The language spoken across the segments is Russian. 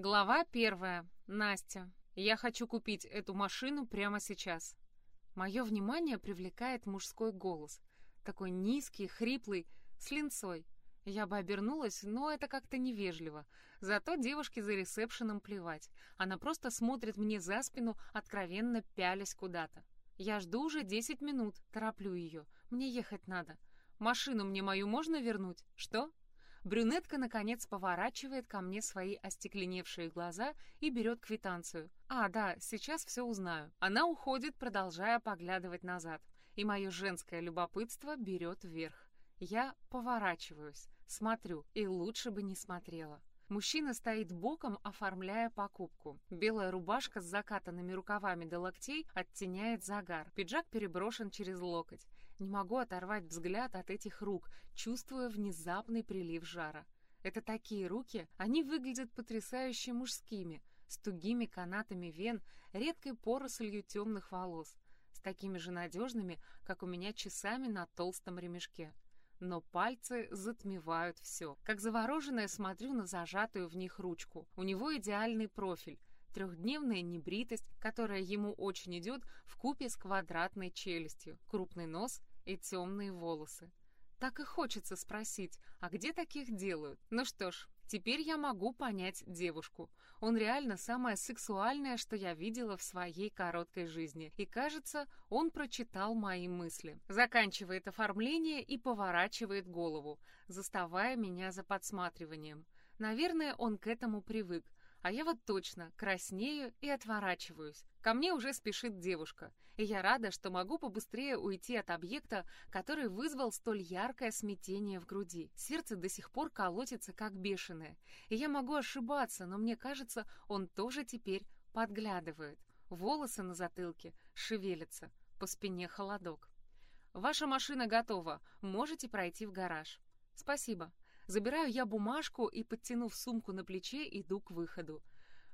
Глава первая. Настя. Я хочу купить эту машину прямо сейчас. Мое внимание привлекает мужской голос. Такой низкий, хриплый, с линцой. Я бы обернулась, но это как-то невежливо. Зато девушке за ресепшеном плевать. Она просто смотрит мне за спину, откровенно пялясь куда-то. Я жду уже 10 минут, тороплю ее. Мне ехать надо. Машину мне мою можно вернуть? Что? Брюнетка, наконец, поворачивает ко мне свои остекленевшие глаза и берет квитанцию. А, да, сейчас все узнаю. Она уходит, продолжая поглядывать назад. И мое женское любопытство берет вверх. Я поворачиваюсь, смотрю, и лучше бы не смотрела. Мужчина стоит боком, оформляя покупку. Белая рубашка с закатанными рукавами до локтей оттеняет загар. Пиджак переброшен через локоть. Не могу оторвать взгляд от этих рук, чувствуя внезапный прилив жара. Это такие руки, они выглядят потрясающе мужскими, с тугими канатами вен, редкой порослью темных волос, с такими же надежными, как у меня часами на толстом ремешке. Но пальцы затмевают все. Как завороженная смотрю на зажатую в них ручку. У него идеальный профиль, трехдневная небритость, которая ему очень идет в купе с квадратной челюстью, крупный нос и темные волосы. Так и хочется спросить, а где таких делают? Ну что ж, теперь я могу понять девушку. Он реально самое сексуальное, что я видела в своей короткой жизни. И кажется, он прочитал мои мысли. Заканчивает оформление и поворачивает голову, заставая меня за подсматриванием. Наверное, он к этому привык, а я вот точно краснею и отворачиваюсь. Ко мне уже спешит девушка, и я рада, что могу побыстрее уйти от объекта, который вызвал столь яркое смятение в груди. Сердце до сих пор колотится как бешеное, и я могу ошибаться, но мне кажется, он тоже теперь подглядывает. Волосы на затылке шевелятся, по спине холодок. «Ваша машина готова, можете пройти в гараж». «Спасибо», Забираю я бумажку и, подтянув сумку на плече, иду к выходу.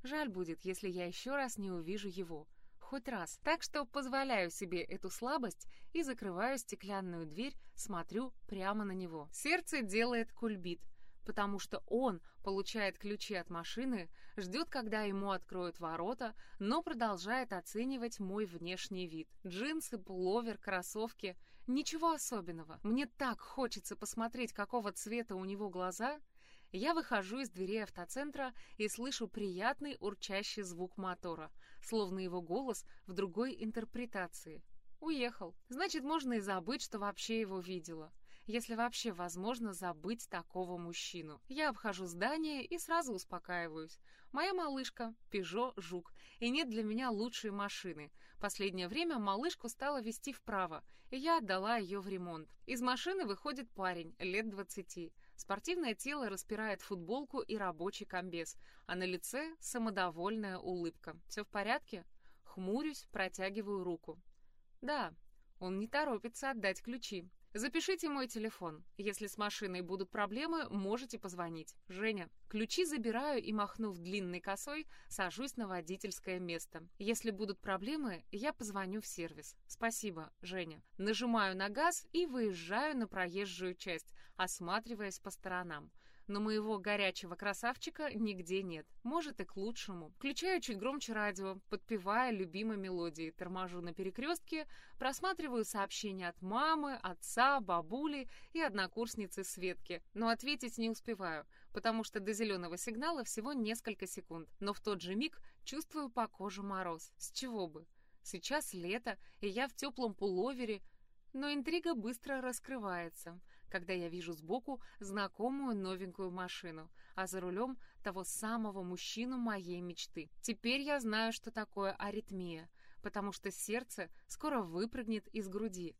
Жаль будет, если я еще раз не увижу его. Хоть раз. Так что позволяю себе эту слабость и закрываю стеклянную дверь, смотрю прямо на него. Сердце делает кульбит потому что он получает ключи от машины, ждет, когда ему откроют ворота, но продолжает оценивать мой внешний вид. Джинсы, пуловер, кроссовки. Ничего особенного. Мне так хочется посмотреть, какого цвета у него глаза. Я выхожу из дверей автоцентра и слышу приятный урчащий звук мотора, словно его голос в другой интерпретации. Уехал. Значит, можно и забыть, что вообще его видела если вообще возможно забыть такого мужчину. Я обхожу здание и сразу успокаиваюсь. Моя малышка — Пежо Жук, и нет для меня лучшей машины. Последнее время малышку стала вести вправо, и я отдала ее в ремонт. Из машины выходит парень, лет двадцати. Спортивное тело распирает футболку и рабочий комбез, а на лице самодовольная улыбка. «Все в порядке?» Хмурюсь, протягиваю руку. «Да». Он не торопится отдать ключи. Запишите мой телефон. Если с машиной будут проблемы, можете позвонить. Женя. Ключи забираю и, махнув длинной косой, сажусь на водительское место. Если будут проблемы, я позвоню в сервис. Спасибо, Женя. Нажимаю на газ и выезжаю на проезжую часть, осматриваясь по сторонам но моего горячего красавчика нигде нет. Может и к лучшему. Включаю чуть громче радио, подпевая любимой мелодии, торможу на перекрестке, просматриваю сообщения от мамы, отца, бабули и однокурсницы Светки, но ответить не успеваю, потому что до зеленого сигнала всего несколько секунд, но в тот же миг чувствую по коже мороз. С чего бы? Сейчас лето, и я в теплом пуловере, но интрига быстро раскрывается — когда я вижу сбоку знакомую новенькую машину, а за рулем того самого мужчину моей мечты. Теперь я знаю, что такое аритмия, потому что сердце скоро выпрыгнет из груди.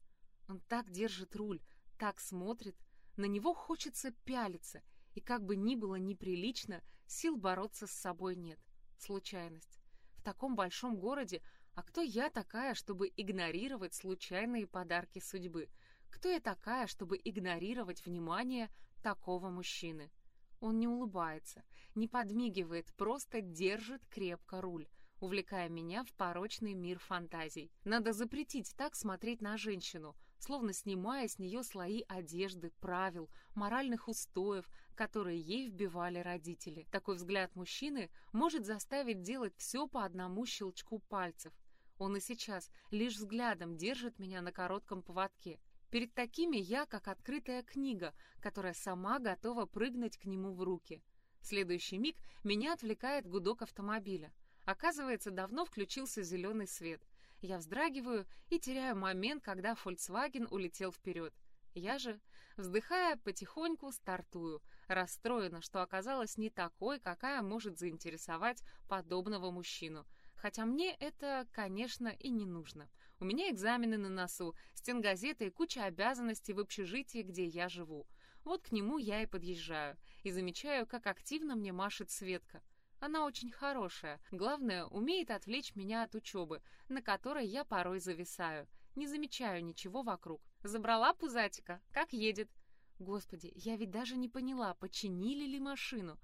Он так держит руль, так смотрит, на него хочется пялиться, и как бы ни было неприлично, сил бороться с собой нет. Случайность. В таком большом городе а кто я такая, чтобы игнорировать случайные подарки судьбы? Кто я такая, чтобы игнорировать внимание такого мужчины? Он не улыбается, не подмигивает, просто держит крепко руль, увлекая меня в порочный мир фантазий. Надо запретить так смотреть на женщину, словно снимая с нее слои одежды, правил, моральных устоев, которые ей вбивали родители. Такой взгляд мужчины может заставить делать все по одному щелчку пальцев. Он и сейчас лишь взглядом держит меня на коротком поводке. Перед такими я как открытая книга, которая сама готова прыгнуть к нему в руки. В следующий миг меня отвлекает гудок автомобиля. Оказывается, давно включился зеленый свет. Я вздрагиваю и теряю момент, когда Volkswagen улетел вперед. Я же, вздыхая, потихоньку стартую, расстроена, что оказалась не такой, какая может заинтересовать подобного мужчину. Хотя мне это, конечно, и не нужно. У меня экзамены на носу, стенгазеты и куча обязанностей в общежитии, где я живу. Вот к нему я и подъезжаю, и замечаю, как активно мне машет Светка. Она очень хорошая. Главное, умеет отвлечь меня от учебы, на которой я порой зависаю. Не замечаю ничего вокруг. Забрала пузатика? Как едет? Господи, я ведь даже не поняла, починили ли машину.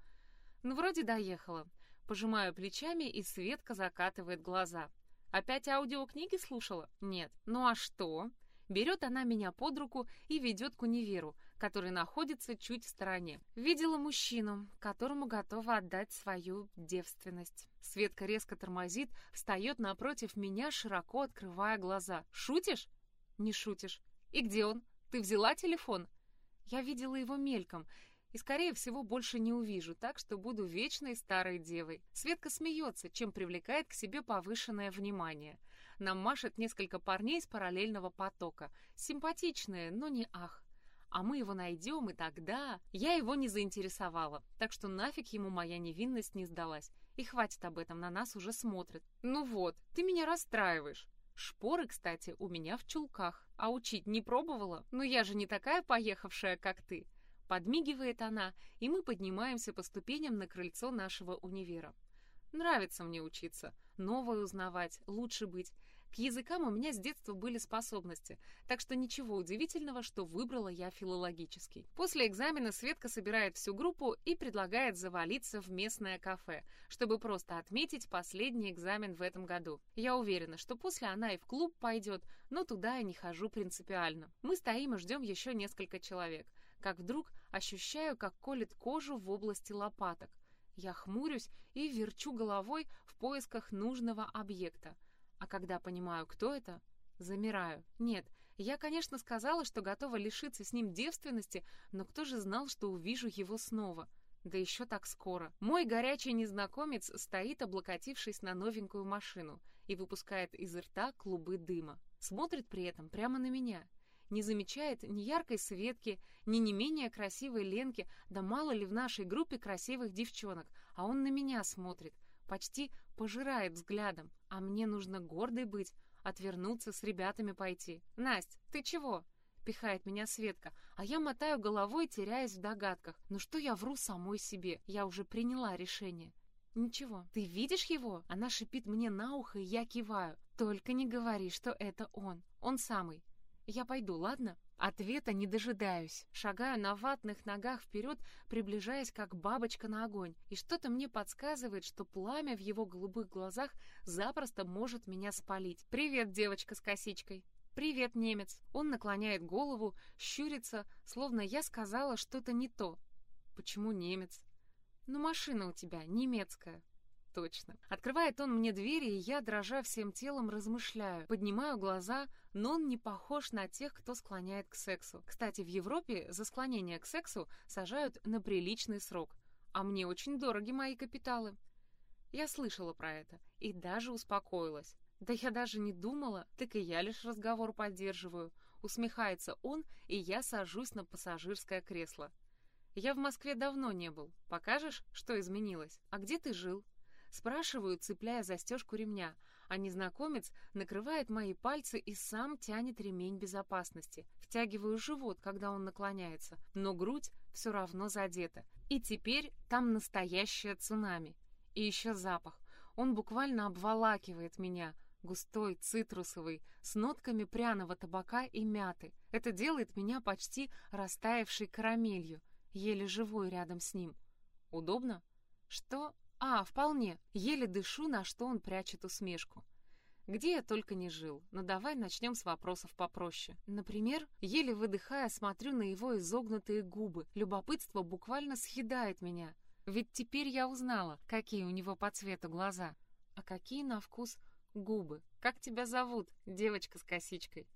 Ну, вроде доехала. Пожимаю плечами, и Светка закатывает глаза. Опять аудиокниги слушала? Нет. Ну а что? Берет она меня под руку и ведет к универу, который находится чуть в стороне. Видела мужчину, которому готова отдать свою девственность. Светка резко тормозит, встает напротив меня, широко открывая глаза. «Шутишь?» «Не шутишь. И где он? Ты взяла телефон?» Я видела его мельком и, скорее всего, больше не увижу, так что буду вечной старой девой. Светка смеется, чем привлекает к себе повышенное внимание. Нам машет несколько парней из параллельного потока. Симпатичные, но не ах а мы его найдем, и тогда... Я его не заинтересовала, так что нафиг ему моя невинность не сдалась. И хватит об этом, на нас уже смотрят. Ну вот, ты меня расстраиваешь. Шпоры, кстати, у меня в чулках. А учить не пробовала? Ну я же не такая поехавшая, как ты. Подмигивает она, и мы поднимаемся по ступеням на крыльцо нашего универа. Нравится мне учиться, новое узнавать, лучше быть. К языкам у меня с детства были способности, так что ничего удивительного, что выбрала я филологический. После экзамена Светка собирает всю группу и предлагает завалиться в местное кафе, чтобы просто отметить последний экзамен в этом году. Я уверена, что после она и в клуб пойдет, но туда я не хожу принципиально. Мы стоим и ждем еще несколько человек. Как вдруг ощущаю, как колет кожу в области лопаток. Я хмурюсь и верчу головой в поисках нужного объекта. А когда понимаю, кто это, замираю. Нет, я, конечно, сказала, что готова лишиться с ним девственности, но кто же знал, что увижу его снова? Да еще так скоро. Мой горячий незнакомец стоит, облокотившись на новенькую машину, и выпускает из рта клубы дыма. Смотрит при этом прямо на меня. Не замечает ни яркой Светки, ни не менее красивой Ленки, да мало ли в нашей группе красивых девчонок, а он на меня смотрит, почти пожирает взглядом, а мне нужно гордой быть, отвернуться, с ребятами пойти. «Насть, ты чего?» — пихает меня Светка, а я мотаю головой, теряясь в догадках. Ну что я вру самой себе? Я уже приняла решение. «Ничего, ты видишь его?» Она шипит мне на ухо, и я киваю. «Только не говори, что это он. Он самый. Я пойду, ладно?» Ответа не дожидаюсь. Шагаю на ватных ногах вперед, приближаясь как бабочка на огонь. И что-то мне подсказывает, что пламя в его голубых глазах запросто может меня спалить. «Привет, девочка с косичкой!» «Привет, немец!» Он наклоняет голову, щурится, словно я сказала что-то не то. «Почему немец?» «Ну, машина у тебя немецкая». Точно. Открывает он мне двери, и я, дрожа всем телом, размышляю. Поднимаю глаза, но он не похож на тех, кто склоняет к сексу. Кстати, в Европе за склонение к сексу сажают на приличный срок. А мне очень дороги мои капиталы. Я слышала про это и даже успокоилась. Да я даже не думала, так и я лишь разговор поддерживаю. Усмехается он, и я сажусь на пассажирское кресло. Я в Москве давно не был. Покажешь, что изменилось? А где ты жил? Спрашиваю, цепляя застежку ремня, а незнакомец накрывает мои пальцы и сам тянет ремень безопасности. Втягиваю живот, когда он наклоняется, но грудь все равно задета. И теперь там настоящее цунами. И еще запах. Он буквально обволакивает меня, густой, цитрусовый, с нотками пряного табака и мяты. Это делает меня почти растаявшей карамелью, еле живой рядом с ним. Удобно? Что? А, вполне. Еле дышу, на что он прячет усмешку. где я только не жил. Но давай начнем с вопросов попроще. Например, еле выдыхая, смотрю на его изогнутые губы. Любопытство буквально съедает меня. Ведь теперь я узнала, какие у него по цвету глаза, а какие на вкус губы. Как тебя зовут, девочка с косичкой?